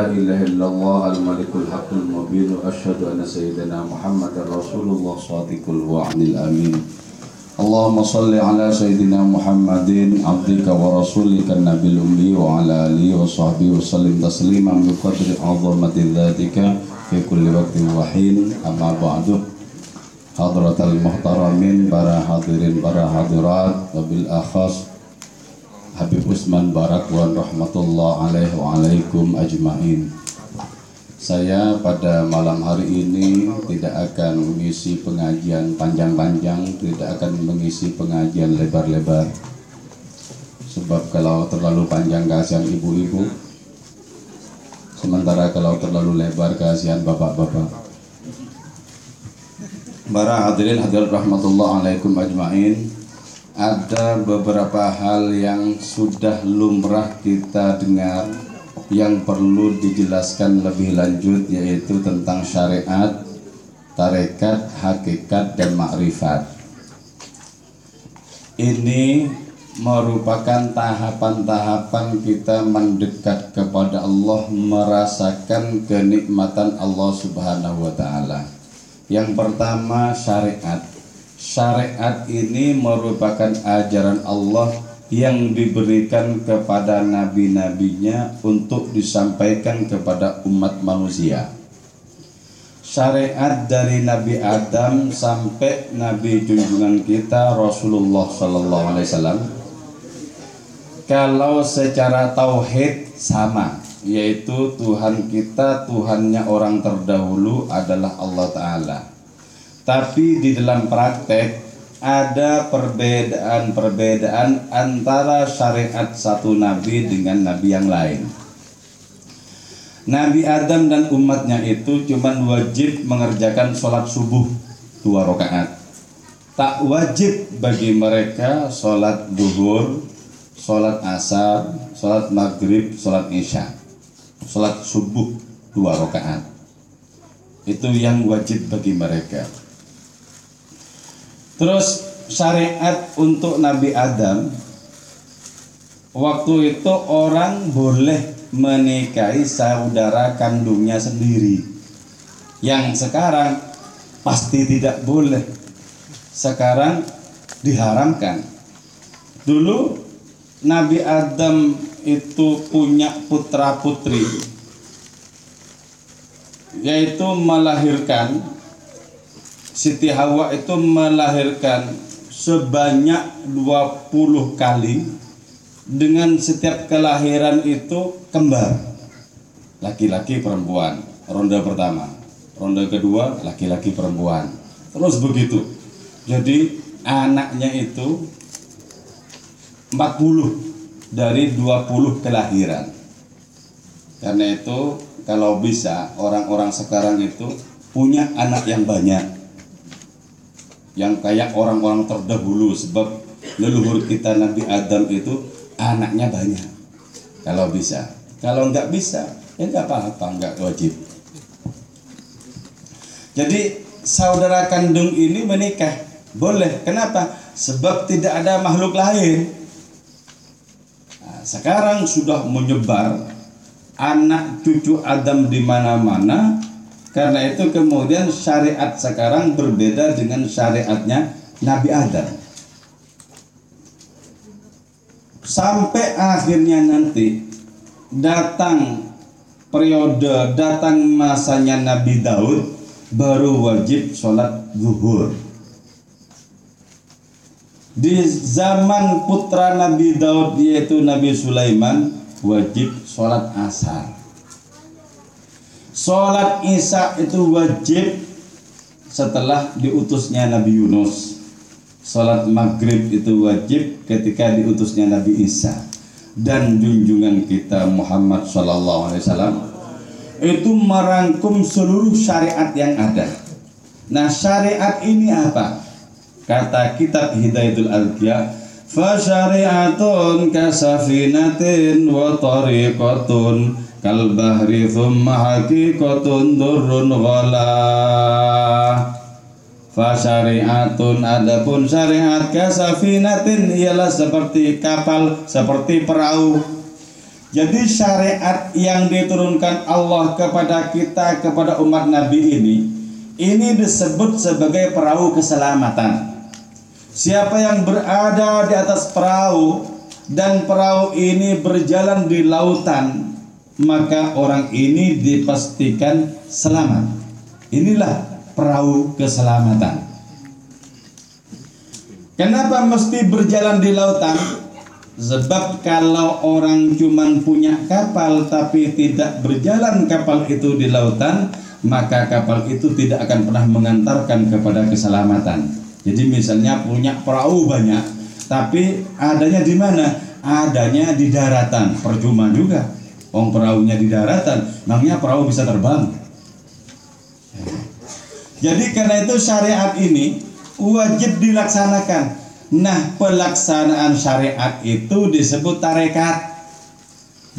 لا إله إلا الله الملك الحق المبين وأشهد أن سيدنا محمد رسول الله صادق الوعد الأمين. اللهم صل على سيدنا محمد عبدك ورسولك النبي الأمي وعلى آله وصحبه وسلم تسليما بقدر عظمة ذاتك في كل وقت وحين. أما بعد حضرة المحترمين hadirin para hadirat wabil akhas Habib Usman Barak wa rahmatullah alaihi wa alaikum ajmain saya pada malam hari ini tidak akan mengisi pengajian panjang-panjang, tidak akan mengisi pengajian lebar-lebar. Sebab kalau terlalu panjang kasihan ibu-ibu, sementara kalau terlalu lebar kasihan bapak-bapak. Para hadirin hadirat rahmatullah alaikum ajmain. Ada beberapa hal yang sudah lumrah kita dengar yang perlu dijelaskan lebih lanjut yaitu tentang syariat, tarekat, hakikat dan makrifat. Ini merupakan tahapan-tahapan kita mendekat kepada Allah merasakan kenikmatan Allah Subhanahu wa taala. Yang pertama syariat. Syariat ini merupakan ajaran Allah yang diberikan kepada nabi-nabinya untuk disampaikan kepada umat manusia. Syariat dari Nabi Adam sampai Nabi junjungan kita Rasulullah Sallallahu Alaihi Wasallam. Kalau secara tauhid sama, yaitu Tuhan kita, Tuhannya orang terdahulu adalah Allah Taala. Tapi di dalam praktek ada perbedaan-perbedaan antara syariat satu nabi dengan nabi yang lain. Nabi Adam dan umatnya itu cuma wajib mengerjakan sholat subuh dua rakaat. Tak wajib bagi mereka sholat duhur, sholat asar, sholat maghrib, sholat isya. Sholat subuh dua rakaat. Itu yang wajib bagi mereka. Terus syariat untuk Nabi Adam waktu itu orang boleh menikahi saudara kandungnya sendiri. Yang sekarang pasti tidak boleh. Sekarang diharamkan. Dulu Nabi Adam itu punya putra putri yaitu melahirkan Siti Hawa itu melahirkan sebanyak 20 kali dengan setiap kelahiran itu kembar. Laki-laki perempuan. Ronde pertama. Ronde kedua laki-laki perempuan. Terus begitu. Jadi anaknya itu 40 dari 20 kelahiran. Karena itu kalau bisa orang-orang sekarang itu punya anak yang banyak yang kayak orang-orang terdahulu sebab leluhur kita Nabi Adam itu anaknya banyak. Kalau bisa. Kalau nggak bisa ya nggak apa-apa nggak wajib. Jadi saudara kandung ini menikah. Boleh. Kenapa? Sebab tidak ada makhluk lain. Nah, sekarang sudah menyebar anak cucu Adam di mana-mana karena itu kemudian syariat sekarang berbeda dengan syariatnya Nabi Adam. Sampai akhirnya nanti datang periode datang masanya Nabi Daud baru wajib sholat zuhur. Di zaman putra Nabi Daud yaitu Nabi Sulaiman wajib sholat asar. Sholat isya itu wajib setelah diutusnya Nabi Yunus. Sholat maghrib itu wajib ketika diutusnya Nabi Isa. Dan junjungan kita Muhammad Sallallahu Alaihi Wasallam itu merangkum seluruh syariat yang ada. Nah syariat ini apa? Kata kitab Hidayatul Alqiya Fasyariatun kasafinatin wa tariqatun kal bahri thumma haqiqatun durrun ghala fa syari'atun adapun syariat kasafinatin ialah seperti kapal seperti perahu Jadi syariat yang diturunkan Allah kepada kita kepada umat Nabi ini ini disebut sebagai perahu keselamatan. Siapa yang berada di atas perahu dan perahu ini berjalan di lautan, maka orang ini dipastikan selamat. Inilah perahu keselamatan. Kenapa mesti berjalan di lautan? Sebab kalau orang cuma punya kapal tapi tidak berjalan kapal itu di lautan, maka kapal itu tidak akan pernah mengantarkan kepada keselamatan. Jadi misalnya punya perahu banyak, tapi adanya di mana? Adanya di daratan, percuma juga. Wong perahunya di daratan, namanya perahu bisa terbang. Jadi karena itu syariat ini wajib dilaksanakan. Nah, pelaksanaan syariat itu disebut tarekat.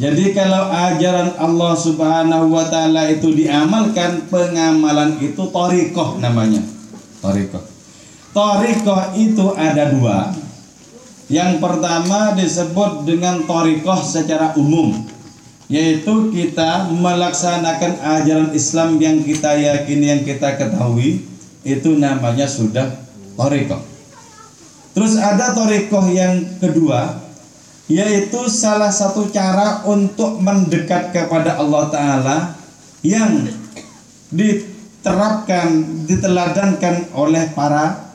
Jadi kalau ajaran Allah Subhanahu wa taala itu diamalkan, pengamalan itu torikoh namanya. Torikoh. Torikoh itu ada dua. Yang pertama disebut dengan torikoh secara umum, yaitu kita melaksanakan ajaran Islam yang kita yakini, yang kita ketahui, itu namanya sudah torikoh. Terus ada torikoh yang kedua yaitu salah satu cara untuk mendekat kepada Allah Ta'ala yang diterapkan, diteladankan oleh para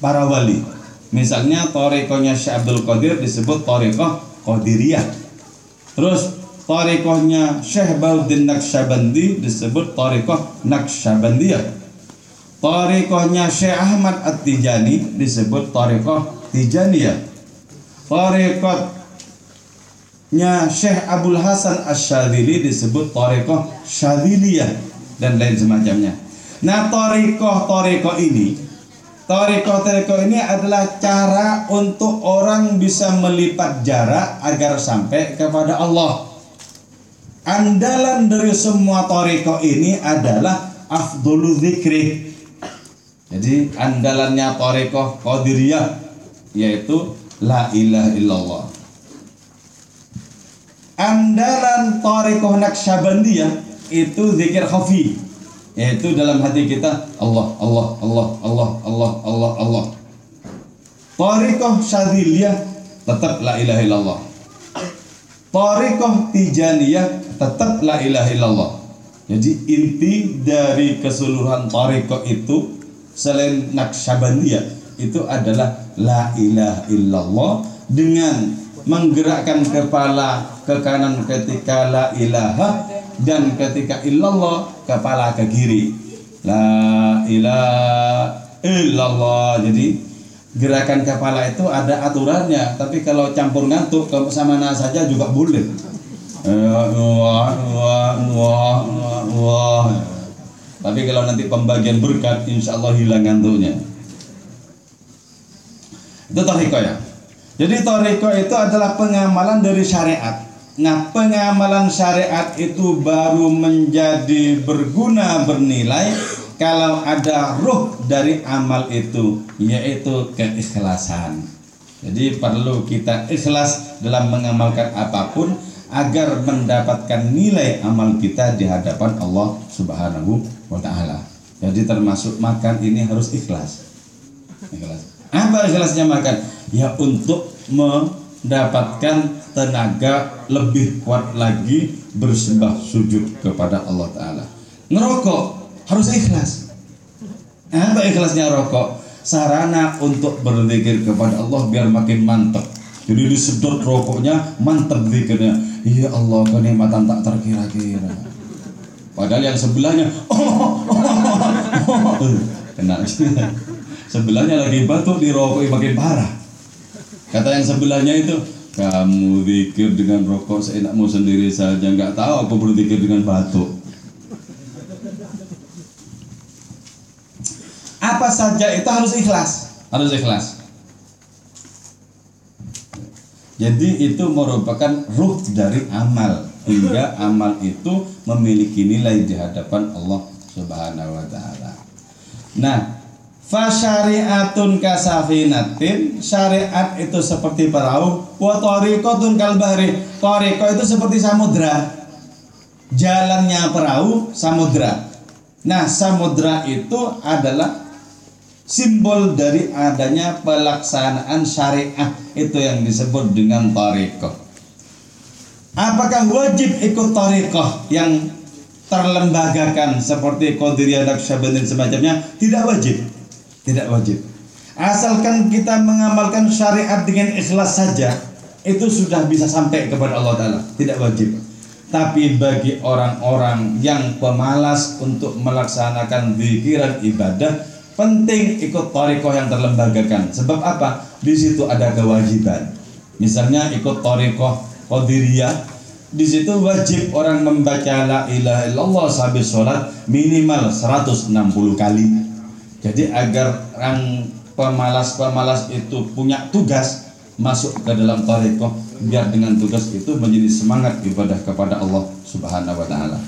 para wali. Misalnya torikohnya Syekh Abdul Qadir disebut torikoh Qadiriyah. Terus torikohnya Syekh Baudin Naqsyabandi disebut torikoh Naqsyabandiyah. Tariqahnya Syekh Ahmad At-Tijani disebut Tariqah Tijaniyah. Tariqahnya Syekh Abdul Hasan Asyadili disebut Tariqah Syadiliyah dan lain semacamnya. Nah, tariqah-tariqah ini Tariqah-tariqah ini adalah cara untuk orang bisa melipat jarak agar sampai kepada Allah. Andalan dari semua tariqah ini adalah afdolu zikri jadi andalannya Torekoh Qadiriyah yaitu La ilaha illallah. Andalan Torekoh Naksabandiyah itu zikir khafi yaitu dalam hati kita Allah Allah Allah Allah Allah Allah Allah. Torekoh Syadiliyah tetap La ilaha illallah. Torekoh Tijaniyah tetap La ilaha illallah. Jadi inti dari keseluruhan Torekoh itu selain Naksabandiyah itu adalah la ilaha illallah dengan menggerakkan kepala ke kanan ketika la ilaha dan ketika illallah kepala ke kiri. La ilaha illallah. Jadi gerakan kepala itu ada aturannya tapi kalau campur ngantuk mana saja juga boleh tapi kalau nanti pembagian berkat, insya Allah hilang ngantuknya. Itu toriko ya. Jadi toriko itu adalah pengamalan dari syariat. Nah pengamalan syariat itu baru menjadi berguna bernilai kalau ada ruh dari amal itu yaitu keikhlasan. Jadi perlu kita ikhlas dalam mengamalkan apa pun agar mendapatkan nilai amal kita di hadapan Allah Subhanahu wa taala. Jadi termasuk makan ini harus ikhlas. Ikhlas. Apa ikhlasnya makan? Ya untuk mendapatkan tenaga lebih kuat lagi bersembah sujud kepada Allah taala. Ngerokok harus ikhlas. Apa ikhlasnya rokok? Sarana untuk berzikir kepada Allah biar makin mantap jadi disedot rokoknya, mantap zikirnya. Ya Allah, kenikmatan tak terkira-kira. Padahal yang sebelahnya, oh, oh, oh, oh. kena sebelahnya lagi batuk di rokok makin parah. Kata yang sebelahnya itu, kamu zikir dengan rokok seenakmu sendiri saja, nggak tahu apa berzikir dengan batuk. Apa saja itu harus ikhlas, harus ikhlas. Jadi itu merupakan ruh dari amal. Hingga amal itu memiliki nilai di hadapan Allah Subhanahu wa taala. Nah, Fasyariatun kasafinatin Syariat itu seperti perahu Wa tariqatun kalbahri Tariqah itu seperti samudra. Jalannya perahu samudra. Nah samudra itu adalah Simbol dari adanya pelaksanaan syariat Itu yang disebut dengan tariqah Apakah wajib ikut tariqah yang terlembagakan seperti Qadiriyah Naqsyabandin semacamnya? Tidak wajib tidak wajib. Asalkan kita mengamalkan syariat dengan ikhlas saja, itu sudah bisa sampai kepada Allah Ta'ala. Tidak wajib. Tapi bagi orang-orang yang pemalas untuk melaksanakan pikiran ibadah, penting ikut torikoh yang terlembagakan. Sebab apa? Di situ ada kewajiban. Misalnya ikut torikoh Qadiriyah, di situ wajib orang membaca la ilaha illallah sampai sholat minimal 160 kali jadi agar orang pemalas-pemalas itu punya tugas masuk ke dalam tarekoh biar dengan tugas itu menjadi semangat ibadah kepada Allah Subhanahu wa taala.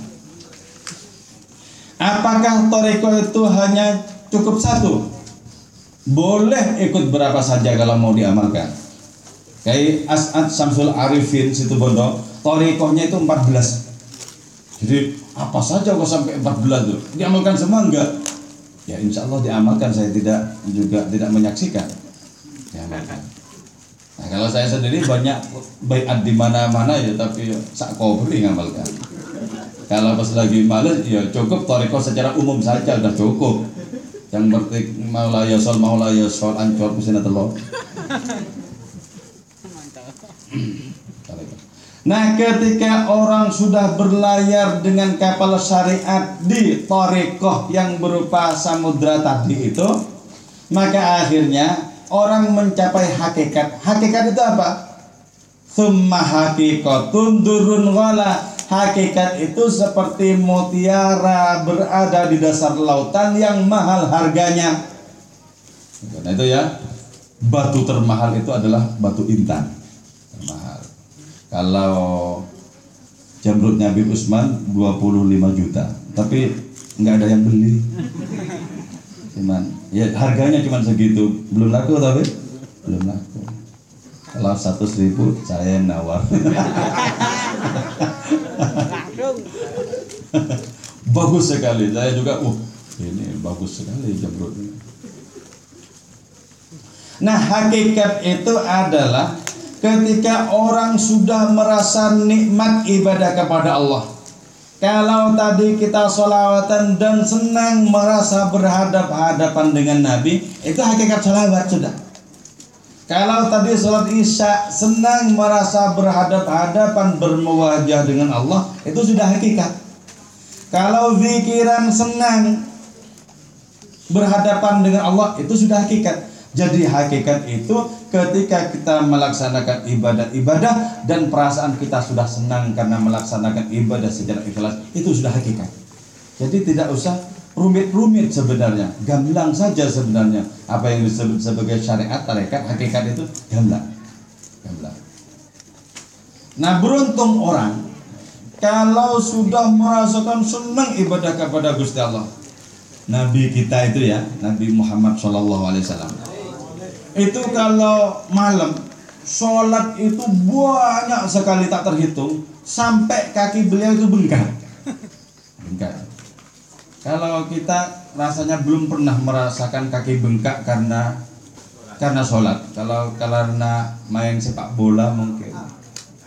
Apakah tarekoh itu hanya cukup satu? Boleh ikut berapa saja kalau mau diamalkan. Kayak As'ad Samsul Arifin situ Bondo, tarekohnya itu 14. Jadi apa saja kok sampai 14 tuh? Diamalkan semua enggak? ya insya Allah diamalkan saya tidak juga tidak menyaksikan diamalkan nah kalau saya sendiri banyak baik di mana-mana ya tapi sak kobri ngamalkan kalau pas lagi males ya cukup toriko secara umum saja udah cukup yang berarti maula yasol maula yasol ancor mesin telur Nah ketika orang sudah berlayar dengan kapal syariat di Torekoh yang berupa samudra tadi itu Maka akhirnya orang mencapai hakikat Hakikat itu apa? Summa hakikatun durun wala Hakikat itu seperti mutiara berada di dasar lautan yang mahal harganya. Nah itu ya Batu termahal itu adalah batu intan. Kalau jamrutnya Habib Usman 25 juta tapi nggak ada yang beli. Cuman ya harganya cuma segitu. Belum laku tapi belum laku kalau satu ribu saya nawar bagus sekali saya juga uh ini bagus sekali jamrutnya nah hakikat itu adalah ketika orang sudah merasa nikmat ibadah kepada Allah. Kalau tadi kita solawatan dan senang merasa berhadap-hadapan dengan Nabi, itu hakikat solawat sudah. Kalau tadi sholat isya senang merasa berhadap-hadapan bermewajah dengan Allah, itu sudah hakikat. Kalau pikiran senang berhadapan dengan Allah, itu sudah hakikat. Jadi hakikat itu ketika kita melaksanakan ibadah-ibadah dan perasaan kita sudah senang karena melaksanakan ibadah secara ikhlas itu sudah hakikat. Jadi tidak usah rumit-rumit sebenarnya, gamblang saja sebenarnya. Apa yang disebut sebagai syariat tarekat hakikat itu gamblang. Gamblang. Nah, beruntung orang kalau sudah merasakan senang ibadah kepada Gusti Allah. Nabi kita itu ya, Nabi Muhammad Shallallahu alaihi wasallam itu kalau malam sholat itu banyak sekali tak terhitung sampai kaki beliau itu bengkak bengkak kalau kita rasanya belum pernah merasakan kaki bengkak karena karena sholat. Kalau karena main sepak bola mungkin.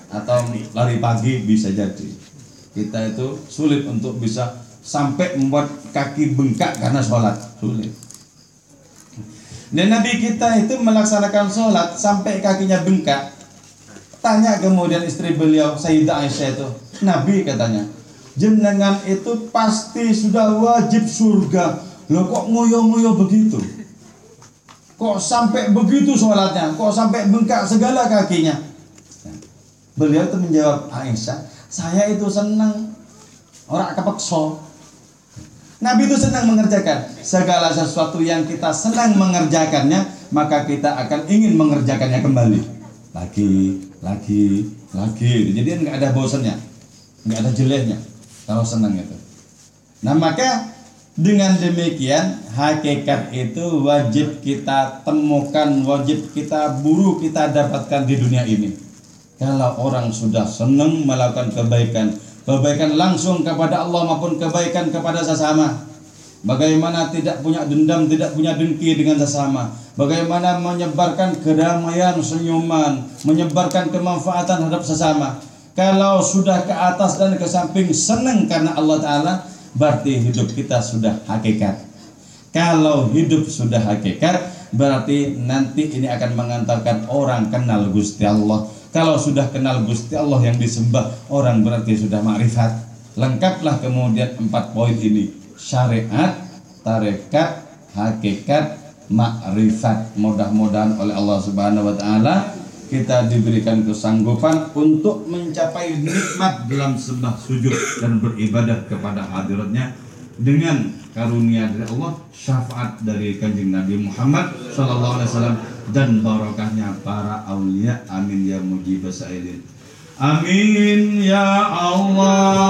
Atau lari pagi bisa jadi. Kita itu sulit untuk bisa sampai membuat kaki bengkak karena sholat. Sulit. Dan Nabi kita itu melaksanakan sholat sampai kakinya bengkak. Tanya kemudian istri beliau Sayyidah Aisyah itu, Nabi katanya, jenengan itu pasti sudah wajib surga. Loh kok ngoyo-ngoyo begitu? Kok sampai begitu sholatnya? Kok sampai bengkak segala kakinya? Beliau itu menjawab Aisyah, saya itu senang orang kepeksa Nabi itu senang mengerjakan segala sesuatu yang kita senang mengerjakannya, maka kita akan ingin mengerjakannya kembali. Lagi, lagi, lagi. Jadi nggak ada bosannya, nggak ada jeleknya kalau senang itu. Nah maka Dengan demikian, hakikat itu wajib kita temukan, wajib kita buru kita dapatkan di dunia ini. Kalau orang sudah senang melakukan kebaikan, kebaikan langsung kepada Allah maupun kebaikan kepada sesama. Bagaimana tidak punya dendam, tidak punya dengki dengan sesama. Bagaimana menyebarkan kedamaian, senyuman, menyebarkan kemanfaatan terhadap sesama. Kalau sudah ke atas dan ke samping senang karena Allah Ta'ala, berarti hidup kita sudah hakikat. Kalau hidup sudah hakikat, berarti nanti ini akan mengantarkan orang kenal Gusti Allah. Kalau sudah kenal Gusti Allah yang disembah, orang berarti sudah makrifat. Lengkaplah kemudian empat poin ini. Syariat, tarekat, hakikat, makrifat. Mudah-mudahan oleh Allah Subhanahu wa taala kita diberikan kesanggupan untuk mencapai nikmat dalam sembah sujud dan beribadah kepada hadiratnya dengan karunia dari Allah, syafaat dari kanjeng Nabi Muhammad Sallallahu Alaihi Wasallam dan barokahnya para aulia. Amin ya mujib sailin. Amin ya Allah.